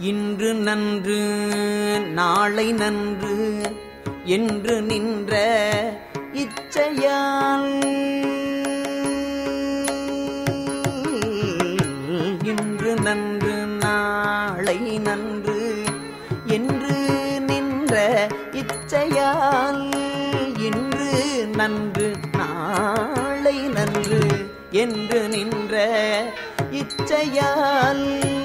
இன்று நன்று நாளை நன்று என்று நின்ற இச்சையால். இன்று நன்று நாளை நன்று என்று நின்ற இச்சையால். இன்று நன்று நாளை நன்று என்று நின்ற இச்சையால்.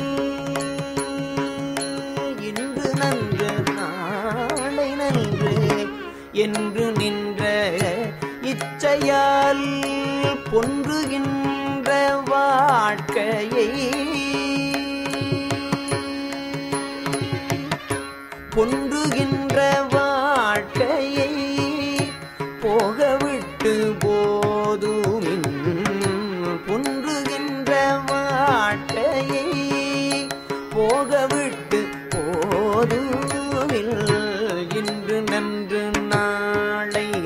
நன்று நாளை நன்று என்று நின்ற இச்சையால் பொன்றுகின்ற வாழ்க்கையை பொன்றுகின்ற வாழ்க்கையை போகவிட்டு போதுமின் பொன்றுகின்ற வாழ்க்கை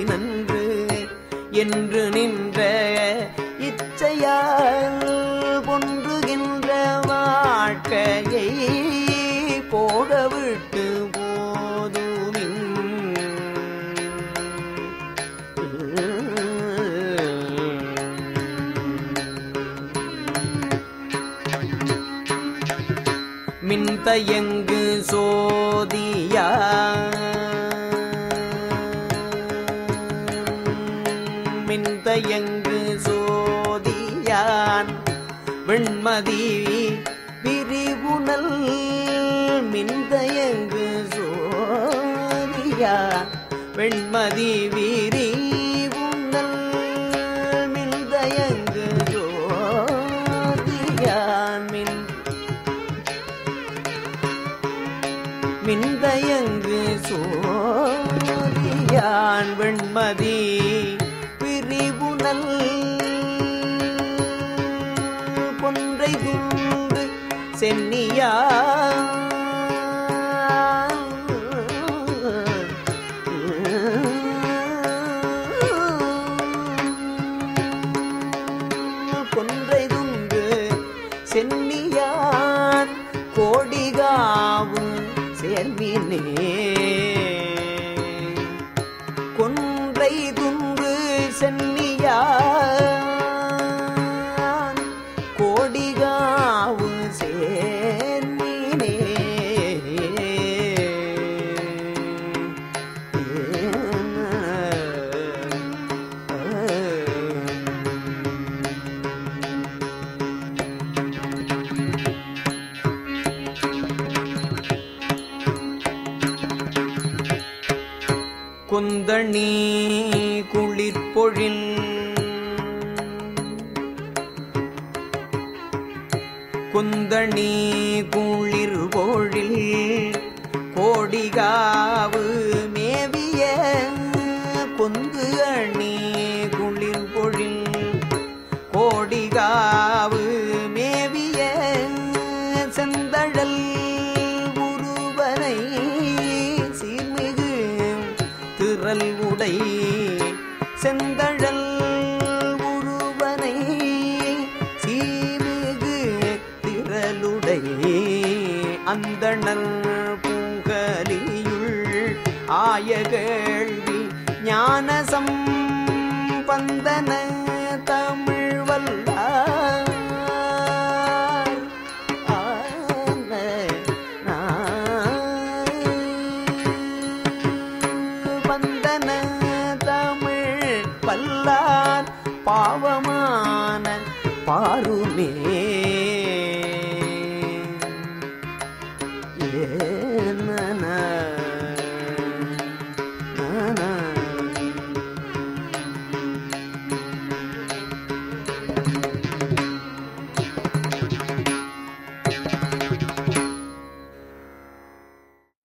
நன்று என்று நின்ற இச்சையால் பொன்றுகின்ற வாழ்க்கையை போகவிட்டு போதுமின். மின்தயங்கு சோதியா மின்தயங்கு சோதியான். வெண்மதி விரிவுணல் மின்தயங்கு சோதியான். வெண்மதி விரிவுணல் மின்தயங்கு சோதியான். மின் மின்தயங்கு சோதியான். வெண்மதி பிரிவுணல் கொன்றை துண்டு சென்னியா? கொன்றை துண்டு சென்னியான் கோடிகாவு சேர்மினே. கொன்றை துன்று சென்னியான் கோடிகாவு சேர்மினே குந்தணி குளிர்பொழின் குந்தணி குளிர் பொழில் கோடிகாவு மேவிய கொந்து அணி குளிர் பொழில் கோடிகாவு மேவிய செந்தழல் உருவனை சீர்மிகு திரல் உடை செந்தழல் திரளுடை அந்தணர் பூங்கலியுள் ஆய கேள்வி ஞானசம் பந்தன தமிழ் வல்லார் தமிழ் வல்லார் பாவமான பாருமே Yeah, man. Nah.